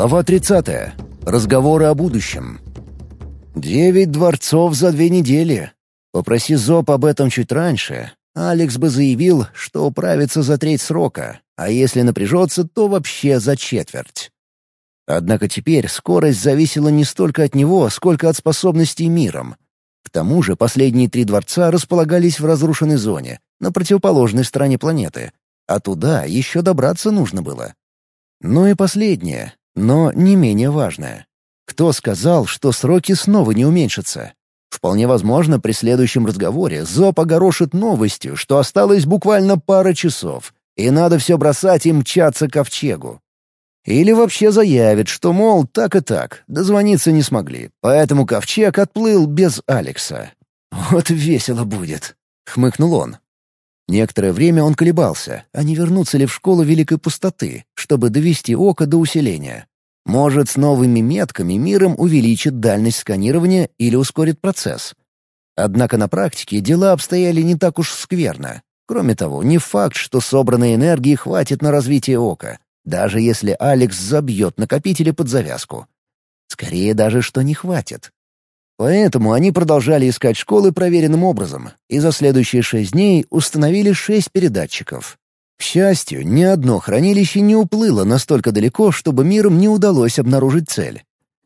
Глава 30. Разговоры о будущем. Девять дворцов за две недели. Попроси Зоб об этом чуть раньше. Алекс бы заявил, что управится за треть срока, а если напряжется, то вообще за четверть. Однако теперь скорость зависела не столько от него, сколько от способностей миром. К тому же последние три дворца располагались в разрушенной зоне, на противоположной стороне планеты, а туда еще добраться нужно было. Ну и последнее, но не менее важное. Кто сказал, что сроки снова не уменьшатся? Вполне возможно, при следующем разговоре Зоб огорошит новостью, что осталось буквально пара часов, и надо все бросать и мчаться к ковчегу. Или вообще заявит, что, мол, так и так, дозвониться не смогли, поэтому ковчег отплыл без Алекса. «Вот весело будет», — хмыкнул он. Некоторое время он колебался, а не вернуться ли в школу Великой Пустоты, чтобы довести око до усиления. Может, с новыми метками миром увеличит дальность сканирования или ускорит процесс. Однако на практике дела обстояли не так уж скверно. Кроме того, не факт, что собранной энергии хватит на развитие ока, даже если Алекс забьет накопители под завязку. Скорее даже, что не хватит. Поэтому они продолжали искать школы проверенным образом, и за следующие шесть дней установили шесть передатчиков. К счастью, ни одно хранилище не уплыло настолько далеко, чтобы мирам не удалось обнаружить цель.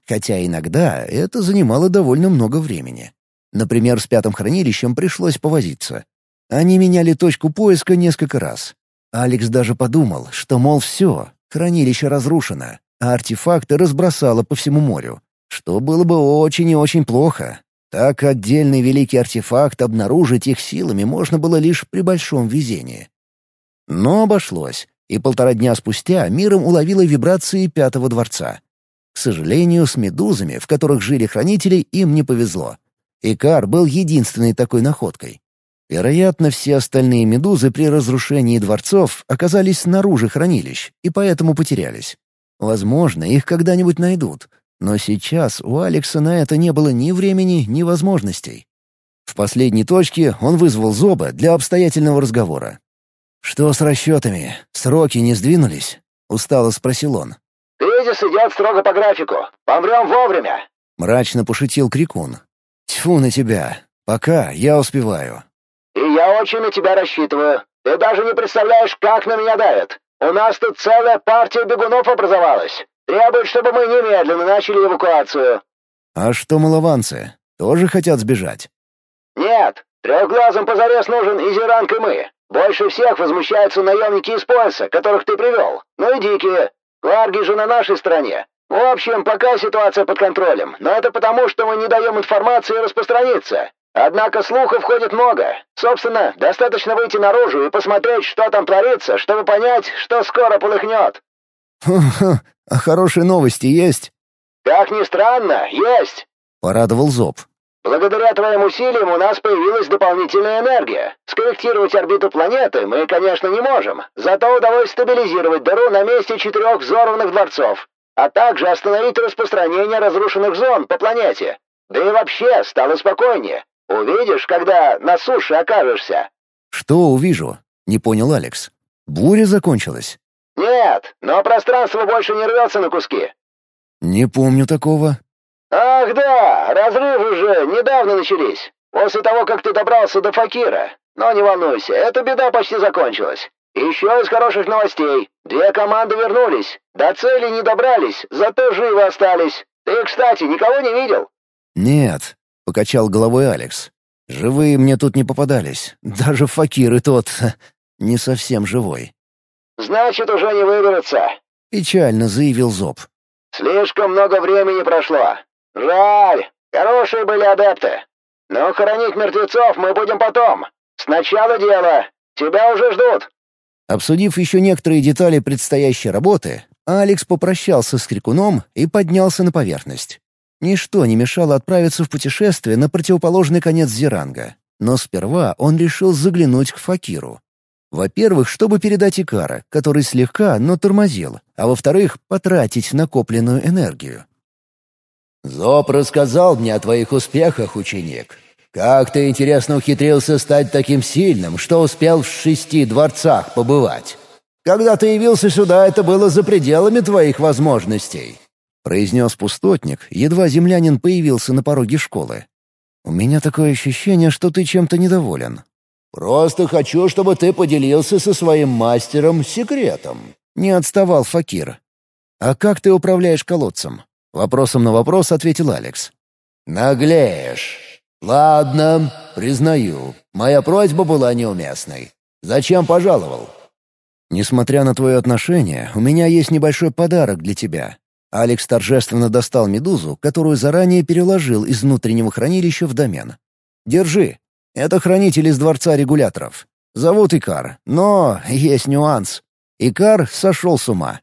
Хотя иногда это занимало довольно много времени. Например, с пятым хранилищем пришлось повозиться. Они меняли точку поиска несколько раз. Алекс даже подумал, что, мол, все, хранилище разрушено, а артефакты разбросало по всему морю что было бы очень и очень плохо. Так отдельный великий артефакт обнаружить их силами можно было лишь при большом везении. Но обошлось, и полтора дня спустя миром уловила вибрации Пятого Дворца. К сожалению, с медузами, в которых жили хранители, им не повезло. Икар был единственной такой находкой. Вероятно, все остальные медузы при разрушении дворцов оказались снаружи хранилищ и поэтому потерялись. Возможно, их когда-нибудь найдут, но сейчас у Алекса на это не было ни времени, ни возможностей. В последней точке он вызвал Зоба для обстоятельного разговора. «Что с расчетами? Сроки не сдвинулись?» — устало спросил он. «Кризис идет строго по графику. Помрем вовремя!» — мрачно пошутил Крикун. «Тьфу на тебя. Пока я успеваю». «И я очень на тебя рассчитываю. Ты даже не представляешь, как на меня давят. У нас тут целая партия бегунов образовалась. Требует, чтобы мы немедленно начали эвакуацию». «А что малованцы? Тоже хотят сбежать?» «Нет. Трехглазым позарез нужен Изеранг и мы. Больше всех возмущаются наемники из пояса, которых ты привел. Ну и дикие. Кварги же на нашей стороне. В общем, пока ситуация под контролем, но это потому, что мы не даем информации распространиться. Однако слухов ходит много. Собственно, достаточно выйти наружу и посмотреть, что там творится, чтобы понять, что скоро полыхнет. «Ха-ха, а хорошие новости есть?» «Как ни странно, есть!» — порадовал Зоб. «Благодаря твоим усилиям у нас появилась дополнительная энергия. Скорректировать орбиту планеты мы, конечно, не можем, зато удалось стабилизировать дыру на месте четырех взорванных дворцов, а также остановить распространение разрушенных зон по планете. Да и вообще стало спокойнее. Увидишь, когда на суше окажешься». «Что увижу?» — не понял Алекс. «Буря закончилась». «Нет, но пространство больше не рвется на куски». «Не помню такого». «Ах да, разрывы уже недавно начались, после того, как ты добрался до Факира. Но не волнуйся, эта беда почти закончилась. Еще из хороших новостей. Две команды вернулись. До цели не добрались, зато живы остались. Ты, кстати, никого не видел?» «Нет», — покачал головой Алекс. «Живые мне тут не попадались. Даже Факир и тот не совсем живой. «Значит, уже не выберутся», — печально заявил Зоб. «Слишком много времени прошло. Жаль, хорошие были адепты. Но хоронить мертвецов мы будем потом. Сначала дело. Тебя уже ждут». Обсудив еще некоторые детали предстоящей работы, Алекс попрощался с Крикуном и поднялся на поверхность. Ничто не мешало отправиться в путешествие на противоположный конец Зеранга. Но сперва он решил заглянуть к Факиру. Во-первых, чтобы передать Икара, который слегка, но тормозил, а во-вторых, потратить накопленную энергию. «Зоб рассказал мне о твоих успехах, ученик. Как ты, интересно, ухитрился стать таким сильным, что успел в шести дворцах побывать?» Когда ты явился сюда, это было за пределами твоих возможностей», — произнес пустотник, едва землянин появился на пороге школы. «У меня такое ощущение, что ты чем-то недоволен». «Просто хочу, чтобы ты поделился со своим мастером секретом», — не отставал Факир. «А как ты управляешь колодцем?» Вопросом на вопрос ответил Алекс. «Наглеешь. Ладно, признаю, моя просьба была неуместной. Зачем пожаловал?» «Несмотря на твое отношение, у меня есть небольшой подарок для тебя». Алекс торжественно достал медузу, которую заранее переложил из внутреннего хранилища в домен. «Держи. Это хранитель из Дворца Регуляторов. Зовут Икар, но есть нюанс. Икар сошел с ума.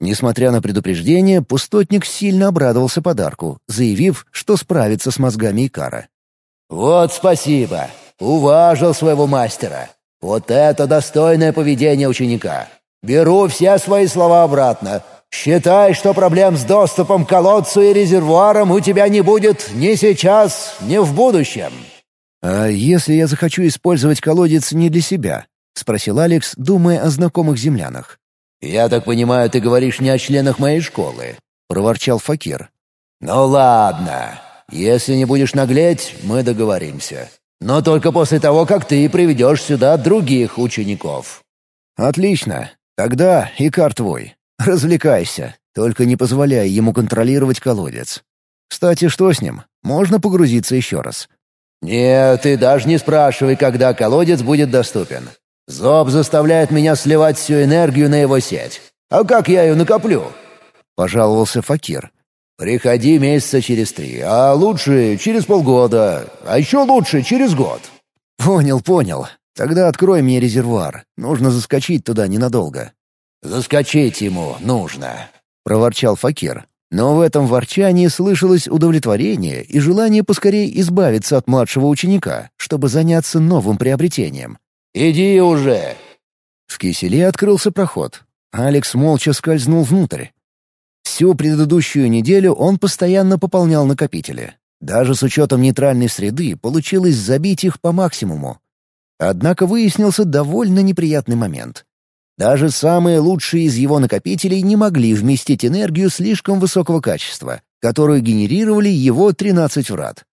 Несмотря на предупреждение, пустотник сильно обрадовался подарку, заявив, что справится с мозгами Икара. «Вот спасибо! Уважил своего мастера! Вот это достойное поведение ученика. Беру все свои слова обратно. Считай, что проблем с доступом к колодцу и резервуарам у тебя не будет ни сейчас, ни в будущем». «А если я захочу использовать колодец не для себя?» — спросил Алекс, думая о знакомых землянах. «Я так понимаю, ты говоришь не о членах моей школы», — проворчал Факир. «Ну ладно. Если не будешь наглеть, мы договоримся. Но только после того, как ты приведешь сюда других учеников». «Отлично. Тогда Икар твой. Развлекайся. Только не позволяй ему контролировать колодец. Кстати, что с ним? Можно погрузиться еще раз?» «Нет, ты даже не спрашивай, когда колодец будет доступен. Зоб заставляет меня сливать всю энергию на его сеть. А как я ее накоплю?» — пожаловался Факир. «Приходи месяца через три, а лучше через полгода, а еще лучше через год». «Понял, понял. Тогда открой мне резервуар. Нужно заскочить туда ненадолго». «Заскочить ему нужно», — проворчал Факир. Но в этом ворчании слышалось удовлетворение и желание поскорее избавиться от младшего ученика, чтобы заняться новым приобретением. «Иди уже!» В киселе открылся проход. Алекс молча скользнул внутрь. Всю предыдущую неделю он постоянно пополнял накопители. Даже с учетом нейтральной среды получилось забить их по максимуму. Однако выяснился довольно неприятный момент. Даже самые лучшие из его накопителей не могли вместить энергию слишком высокого качества, которую генерировали его 13 врат.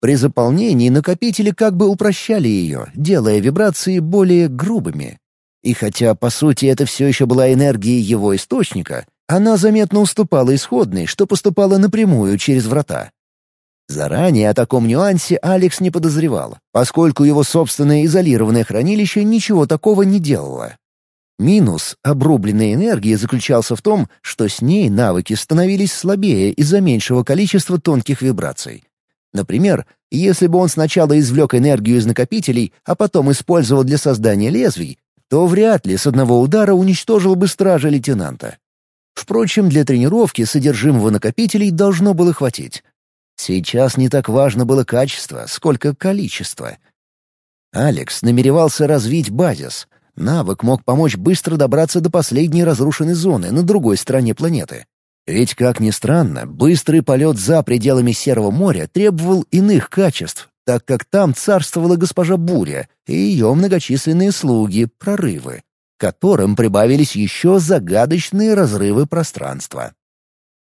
При заполнении накопители как бы упрощали ее, делая вибрации более грубыми. И хотя, по сути, это все еще была энергия его источника, она заметно уступала исходной, что поступала напрямую через врата. Заранее о таком нюансе Алекс не подозревал, поскольку его собственное изолированное хранилище ничего такого не делало. Минус обрубленной энергии заключался в том, что с ней навыки становились слабее из-за меньшего количества тонких вибраций. Например, если бы он сначала извлек энергию из накопителей, а потом использовал для создания лезвий, то вряд ли с одного удара уничтожил бы стража лейтенанта. Впрочем, для тренировки содержимого накопителей должно было хватить. Сейчас не так важно было качество, сколько количество. Алекс намеревался развить базис. Навык мог помочь быстро добраться до последней разрушенной зоны на другой стороне планеты. Ведь, как ни странно, быстрый полет за пределами Серого моря требовал иных качеств, так как там царствовала госпожа Буря и ее многочисленные слуги, прорывы которым прибавились еще загадочные разрывы пространства.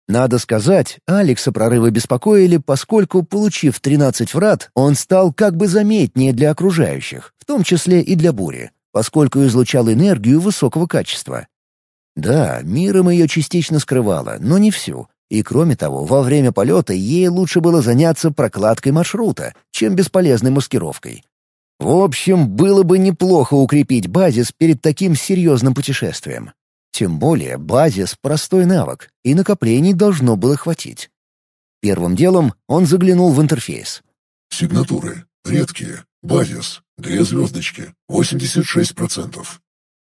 Надо сказать, Алекса прорывы беспокоили, поскольку, получив 13 врат, он стал как бы заметнее для окружающих, в том числе и для бури, поскольку излучал энергию высокого качества. Да, миром ее частично скрывала, но не всю. И кроме того, во время полета ей лучше было заняться прокладкой маршрута, чем бесполезной маскировкой. В общем, было бы неплохо укрепить базис перед таким серьезным путешествием. Тем более базис — простой навык, и накоплений должно было хватить. Первым делом он заглянул в интерфейс. «Сигнатуры. Редкие. Базис. Две звездочки. 86%.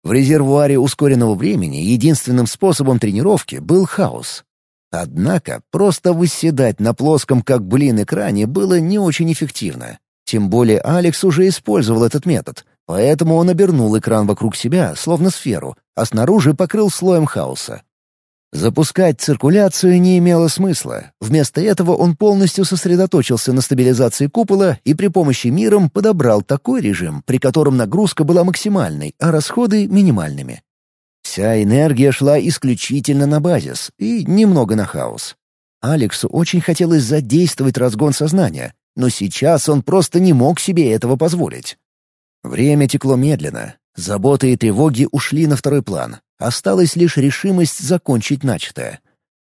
В резервуаре ускоренного времени единственным способом тренировки был хаос. Однако просто выседать на плоском как блин экране было не очень эффективно. Тем более Алекс уже использовал этот метод, поэтому он обернул экран вокруг себя, словно сферу, а снаружи покрыл слоем хаоса. Запускать циркуляцию не имело смысла. Вместо этого он полностью сосредоточился на стабилизации купола и при помощи миром подобрал такой режим, при котором нагрузка была максимальной, а расходы — минимальными. Вся энергия шла исключительно на базис и немного на хаос. Алексу очень хотелось задействовать разгон сознания, но сейчас он просто не мог себе этого позволить. Время текло медленно, заботы и тревоги ушли на второй план, осталась лишь решимость закончить начатое.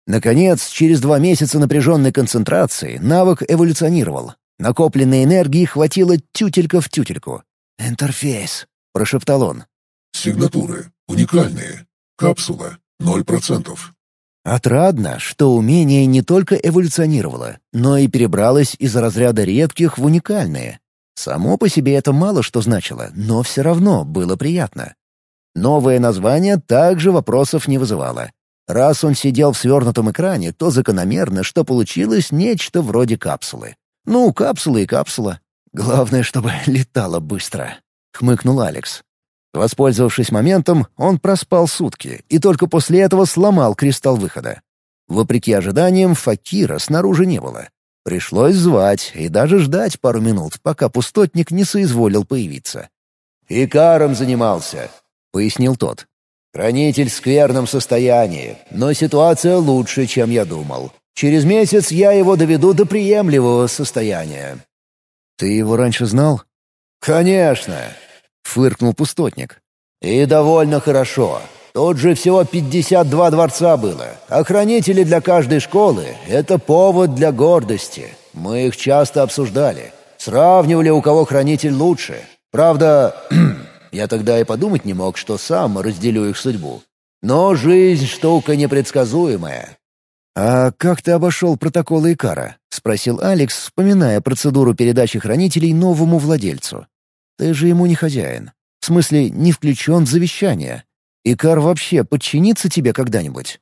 Наконец, через два месяца напряженной концентрации навык эволюционировал. Накопленной энергии хватило тютелька в тютельку. «Интерфейс», — прошептал он. «Сигнатуры. Уникальные. Капсула. Ноль процентов». Отрадно, что умение не только эволюционировало, но и перебралось из разряда редких в уникальные. Само по себе это мало что значило, но все равно было приятно. Новое название также вопросов не вызывало. Раз он сидел в свернутом экране, то закономерно, что получилось нечто вроде капсулы. Ну, капсула и капсула. Главное, чтобы летала быстро. Хмыкнул Алекс. Воспользовавшись моментом, он проспал сутки и только после этого сломал кристалл выхода. Вопреки ожиданиям, Факира снаружи не было. Пришлось звать и даже ждать пару минут, пока пустотник не соизволил появиться. «Икаром занимался», — пояснил тот. «Хранитель в скверном состоянии, но ситуация лучше, чем я думал. Через месяц я его доведу до приемлемого состояния». «Ты его раньше знал?» «Конечно», — фыркнул пустотник. «И довольно хорошо. Тут же всего 52 дворца было, а хранители для каждой школы — это повод для гордости. Мы их часто обсуждали. Сравнивали, у кого хранитель лучше. Правда, я тогда и подумать не мог, что сам разделю их судьбу. Но жизнь — штука непредсказуемая. «А как ты обошел протоколы Икара?» — спросил Алекс, вспоминая процедуру передачи хранителей новому владельцу. «Ты же ему не хозяин. В смысле, не включен в завещание. Икар вообще подчинится тебе когда-нибудь?»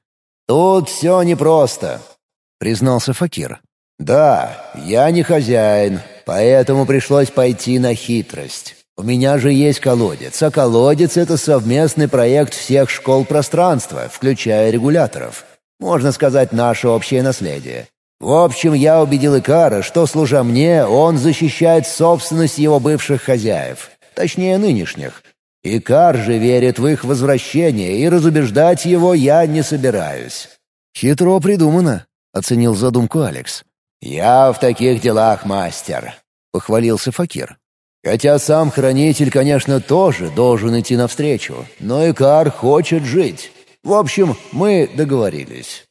«Тут все непросто», — признался Факир. «Да, я не хозяин, поэтому пришлось пойти на хитрость. У меня же есть колодец, а колодец — это совместный проект всех школ пространства, включая регуляторов. Можно сказать, наше общее наследие. В общем, я убедил Икара, что, служа мне, он защищает собственность его бывших хозяев, точнее нынешних, Икар же верит в их возвращение, и разубеждать его я не собираюсь». «Хитро придумано», — оценил задумку Алекс. «Я в таких делах мастер», — похвалился Факир. «Хотя сам хранитель, конечно, тоже должен идти навстречу, но Икар хочет жить. В общем, мы договорились».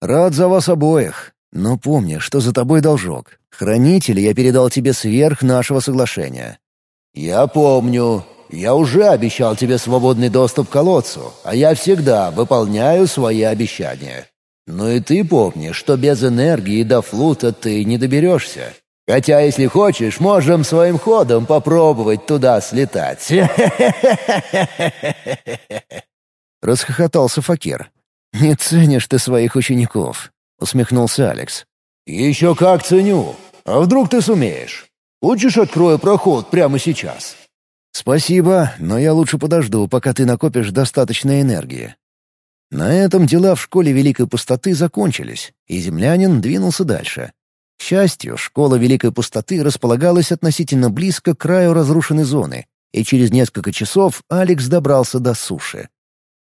«Рад за вас обоих, но помни, что за тобой должок. Хранитель я передал тебе сверх нашего соглашения». «Я помню», я уже обещал тебе свободный доступ к колодцу, а я всегда выполняю свои обещания. Ну и ты помни, что без энергии до флута ты не доберешься. Хотя, если хочешь, можем своим ходом попробовать туда слетать. Расхохотался Факир. «Не ценишь ты своих учеников», — усмехнулся Алекс. «Еще как ценю. А вдруг ты сумеешь? Хочешь, открою проход прямо сейчас?» «Спасибо, но я лучше подожду, пока ты накопишь достаточно энергии». На этом дела в школе Великой Пустоты закончились, и землянин двинулся дальше. К счастью, школа Великой Пустоты располагалась относительно близко к краю разрушенной зоны, и через несколько часов Алекс добрался до суши.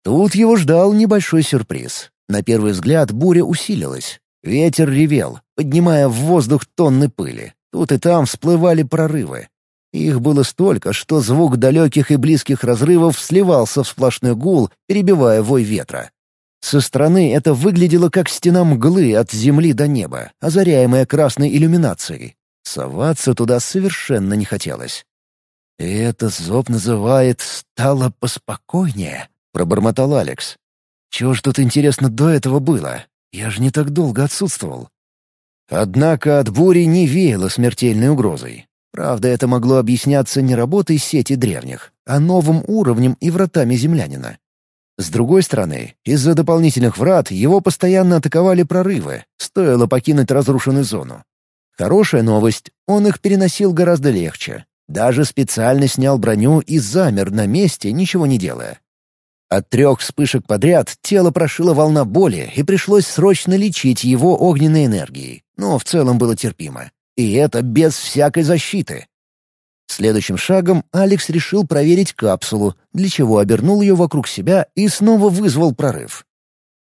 Тут его ждал небольшой сюрприз. На первый взгляд буря усилилась. Ветер ревел, поднимая в воздух тонны пыли. Тут и там всплывали прорывы. Их было столько, что звук далеких и близких разрывов сливался в сплошной гул, перебивая вой ветра. Со стороны это выглядело как стена мглы от земли до неба, озаряемая красной иллюминацией. Соваться туда совершенно не хотелось. «И это Зоб называет «стало поспокойнее», — пробормотал Алекс. «Чего ж тут, интересно, до этого было? Я же не так долго отсутствовал». Однако от бури не веяло смертельной угрозой. Правда, это могло объясняться не работой сети древних, а новым уровнем и вратами землянина. С другой стороны, из-за дополнительных врат его постоянно атаковали прорывы, стоило покинуть разрушенную зону. Хорошая новость — он их переносил гораздо легче. Даже специально снял броню и замер на месте, ничего не делая. От трех вспышек подряд тело прошило волна боли, и пришлось срочно лечить его огненной энергией, но в целом было терпимо. И это без всякой защиты. Следующим шагом Алекс решил проверить капсулу, для чего обернул ее вокруг себя и снова вызвал прорыв.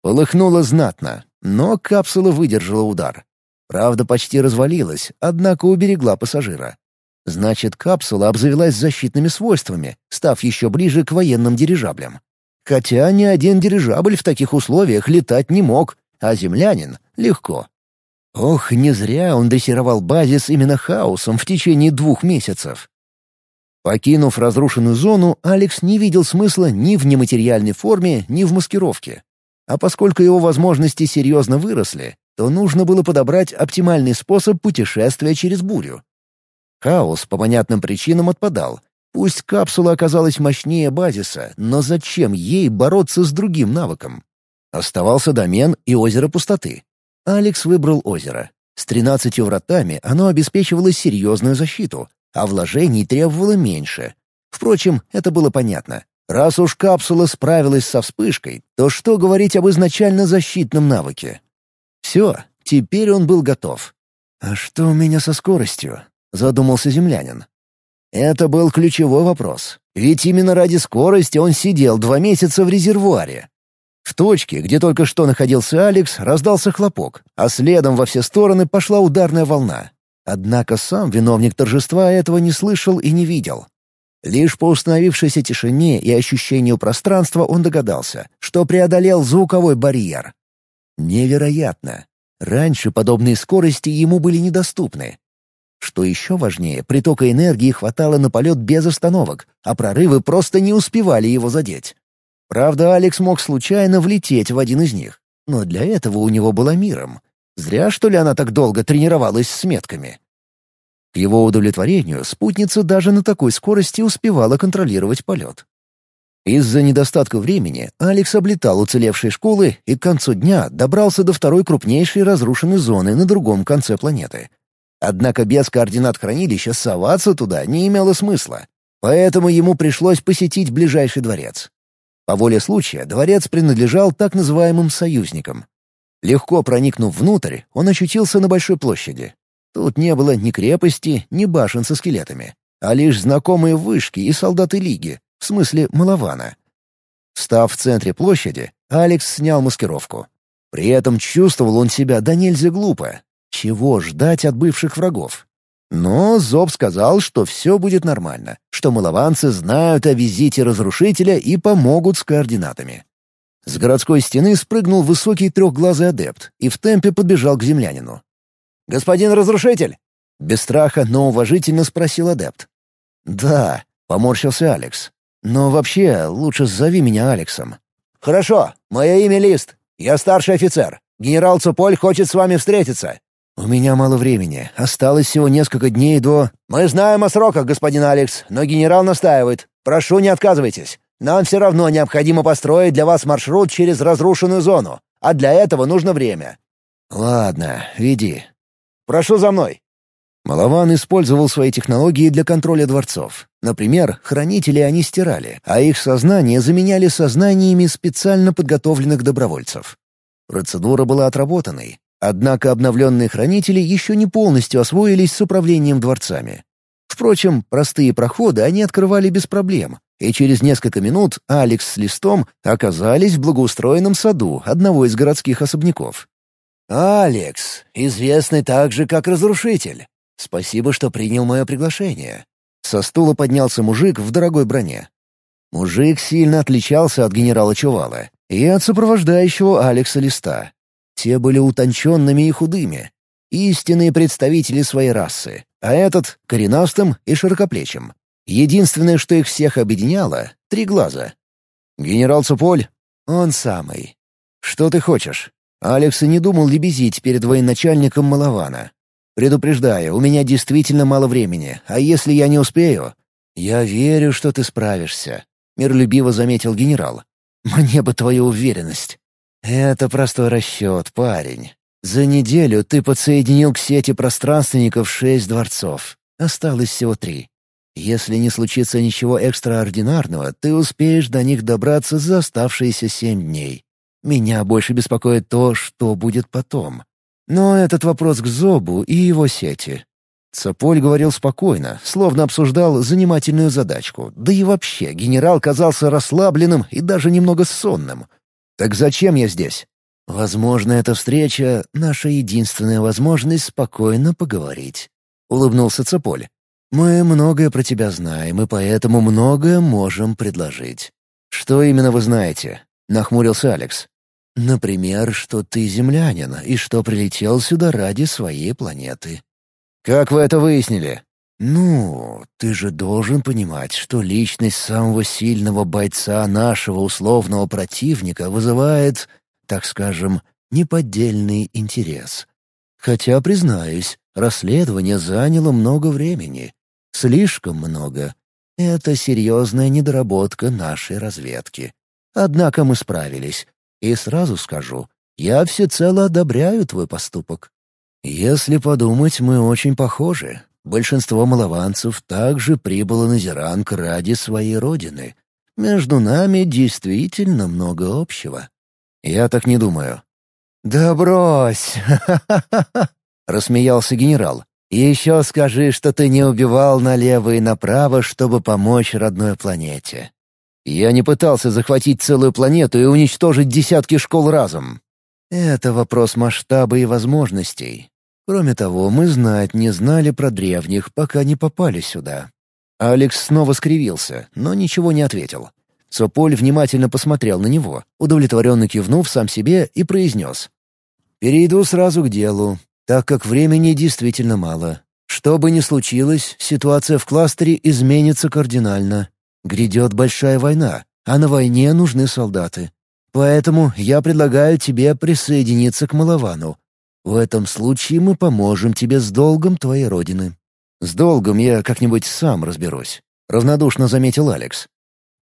Полыхнуло знатно, но капсула выдержала удар. Правда, почти развалилась, однако уберегла пассажира. Значит, капсула обзавелась защитными свойствами, став еще ближе к военным дирижаблям. Хотя ни один дирижабль в таких условиях летать не мог, а землянин — легко. Ох, не зря он дрессировал базис именно хаосом в течение двух месяцев. Покинув разрушенную зону, Алекс не видел смысла ни в нематериальной форме, ни в маскировке. А поскольку его возможности серьезно выросли, то нужно было подобрать оптимальный способ путешествия через бурю. Хаос по понятным причинам отпадал. Пусть капсула оказалась мощнее базиса, но зачем ей бороться с другим навыком? Оставался домен и озеро пустоты. Алекс выбрал озеро. С тринадцатью вратами оно обеспечивало серьезную защиту, а вложений требовало меньше. Впрочем, это было понятно. Раз уж капсула справилась со вспышкой, то что говорить об изначально защитном навыке? Все, теперь он был готов. «А что у меня со скоростью?» — задумался землянин. Это был ключевой вопрос. Ведь именно ради скорости он сидел два месяца в резервуаре. В точке, где только что находился Алекс, раздался хлопок, а следом во все стороны пошла ударная волна. Однако сам виновник торжества этого не слышал и не видел. Лишь по установившейся тишине и ощущению пространства он догадался, что преодолел звуковой барьер. Невероятно! Раньше подобные скорости ему были недоступны. Что еще важнее, притока энергии хватало на полет без остановок, а прорывы просто не успевали его задеть. Правда, Алекс мог случайно влететь в один из них, но для этого у него была миром. Зря, что ли, она так долго тренировалась с метками. К его удовлетворению спутница даже на такой скорости успевала контролировать полет. Из-за недостатка времени Алекс облетал уцелевшие школы и к концу дня добрался до второй крупнейшей разрушенной зоны на другом конце планеты. Однако без координат хранилища соваться туда не имело смысла, поэтому ему пришлось посетить ближайший дворец. По воле случая дворец принадлежал так называемым союзникам. Легко проникнув внутрь, он очутился на большой площади. Тут не было ни крепости, ни башен со скелетами, а лишь знакомые вышки и солдаты Лиги, в смысле Малавана. Встав в центре площади, Алекс снял маскировку. При этом чувствовал он себя да нельзя глупо. Чего ждать от бывших врагов? Но Зоб сказал, что все будет нормально, что малованцы знают о визите разрушителя и помогут с координатами. С городской стены спрыгнул высокий трехглазый адепт и в темпе подбежал к землянину. «Господин разрушитель!» — без страха, но уважительно спросил адепт. «Да», — поморщился Алекс. «Но вообще, лучше зови меня Алексом». «Хорошо, мое имя Лист. Я старший офицер. Генерал Цуполь хочет с вами встретиться». «У меня мало времени. Осталось всего несколько дней до...» «Мы знаем о сроках, господин Алекс, но генерал настаивает. Прошу, не отказывайтесь. Нам все равно необходимо построить для вас маршрут через разрушенную зону, а для этого нужно время». «Ладно, веди». «Прошу за мной». Малован использовал свои технологии для контроля дворцов. Например, хранители они стирали, а их сознание заменяли сознаниями специально подготовленных добровольцев. Процедура была отработанной, однако обновленные хранители еще не полностью освоились с управлением дворцами. Впрочем, простые проходы они открывали без проблем, и через несколько минут Алекс с Листом оказались в благоустроенном саду одного из городских особняков. «Алекс, известный также как Разрушитель. Спасибо, что принял мое приглашение». Со стула поднялся мужик в дорогой броне. Мужик сильно отличался от генерала Чувала и от сопровождающего Алекса Листа. Те были утонченными и худыми, истинные представители своей расы, а этот — коренастым и широкоплечим. Единственное, что их всех объединяло — три глаза. Генерал Цуполь — он самый. «Что ты хочешь?» Алекс и не думал лебезить перед военачальником Малавана. «Предупреждаю, у меня действительно мало времени, а если я не успею...» «Я верю, что ты справишься», — миролюбиво заметил генерал. «Мне бы твою уверенность». «Это простой расчет, парень. За неделю ты подсоединил к сети пространственников шесть дворцов. Осталось всего три. Если не случится ничего экстраординарного, ты успеешь до них добраться за оставшиеся семь дней. Меня больше беспокоит то, что будет потом. Но этот вопрос к Зобу и его сети. Цаполь говорил спокойно, словно обсуждал занимательную задачку. Да и вообще, генерал казался расслабленным и даже немного сонным. «Так зачем я здесь?» «Возможно, эта встреча — наша единственная возможность спокойно поговорить», — улыбнулся Цаполь. «Мы многое про тебя знаем, и поэтому многое можем предложить». «Что именно вы знаете?» — нахмурился Алекс. «Например, что ты землянин и что прилетел сюда ради своей планеты. «Как вы это выяснили?» «Ну, ты же должен понимать, что личность самого сильного бойца нашего условного противника вызывает, так скажем, неподдельный интерес. Хотя, признаюсь, расследование заняло много времени. Слишком много. Это серьезная недоработка нашей разведки. Однако мы справились. И сразу скажу, я всецело одобряю твой поступок. Если подумать, мы очень похожи. Большинство малованцев также прибыло на Зеранг ради своей родины. Между нами действительно много общего. Я так не думаю. «Да брось!» — рассмеялся генерал. «Еще скажи, что ты не убивал налево и направо, чтобы помочь родной планете». «Я не пытался захватить целую планету и уничтожить десятки школ разом». «Это вопрос масштаба и возможностей. Кроме того, мы знать не знали про древних, пока не попали сюда. Алекс снова скривился, но ничего не ответил. Цополь внимательно посмотрел на него, удовлетворенно кивнув сам себе и произнес. «Перейду сразу к делу, так как времени действительно мало. Что бы ни случилось, ситуация в кластере изменится кардинально. Грядет большая война, а на войне нужны солдаты. Поэтому я предлагаю тебе присоединиться к Маловану, в этом случае мы поможем тебе с долгом твоей родины». «С долгом я как-нибудь сам разберусь», — равнодушно заметил Алекс.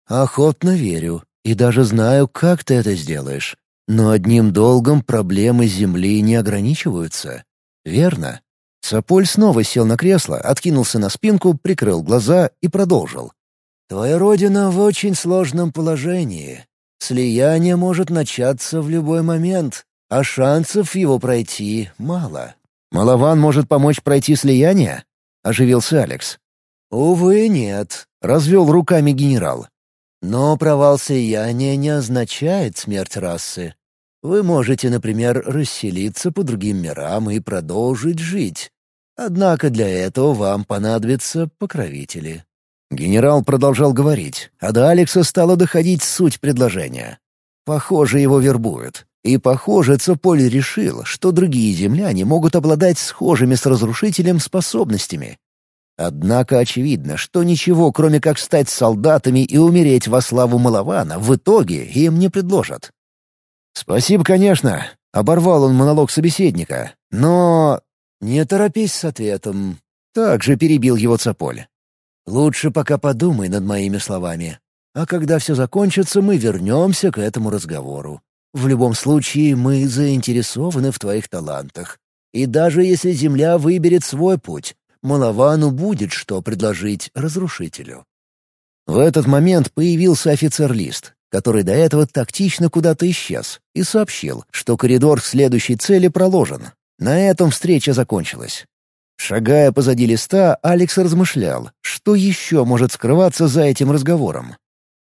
«Охотно верю и даже знаю, как ты это сделаешь. Но одним долгом проблемы Земли не ограничиваются. Верно?» Саполь снова сел на кресло, откинулся на спинку, прикрыл глаза и продолжил. «Твоя родина в очень сложном положении. Слияние может начаться в любой момент, а шансов его пройти мало. «Малован может помочь пройти слияние?» — оживился Алекс. «Увы, нет», — развел руками генерал. «Но провал слияния не означает смерть расы. Вы можете, например, расселиться по другим мирам и продолжить жить. Однако для этого вам понадобятся покровители». Генерал продолжал говорить, а до Алекса стала доходить суть предложения. Похоже, его вербуют. И, похоже, Цополь решил, что другие земляне могут обладать схожими с разрушителем способностями. Однако очевидно, что ничего, кроме как стать солдатами и умереть во славу Малавана, в итоге им не предложат. «Спасибо, конечно», — оборвал он монолог собеседника. «Но...» «Не торопись с ответом», — также перебил его Цополь. «Лучше пока подумай над моими словами. А когда все закончится, мы вернемся к этому разговору. В любом случае, мы заинтересованы в твоих талантах. И даже если Земля выберет свой путь, Маловану будет что предложить разрушителю». В этот момент появился офицер-лист, который до этого тактично куда-то исчез, и сообщил, что коридор к следующей цели проложен. На этом встреча закончилась. Шагая позади листа, Алекс размышлял, что еще может скрываться за этим разговором.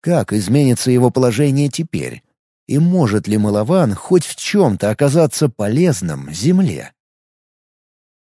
Как изменится его положение теперь? И может ли Малован хоть в чем-то оказаться полезным Земле?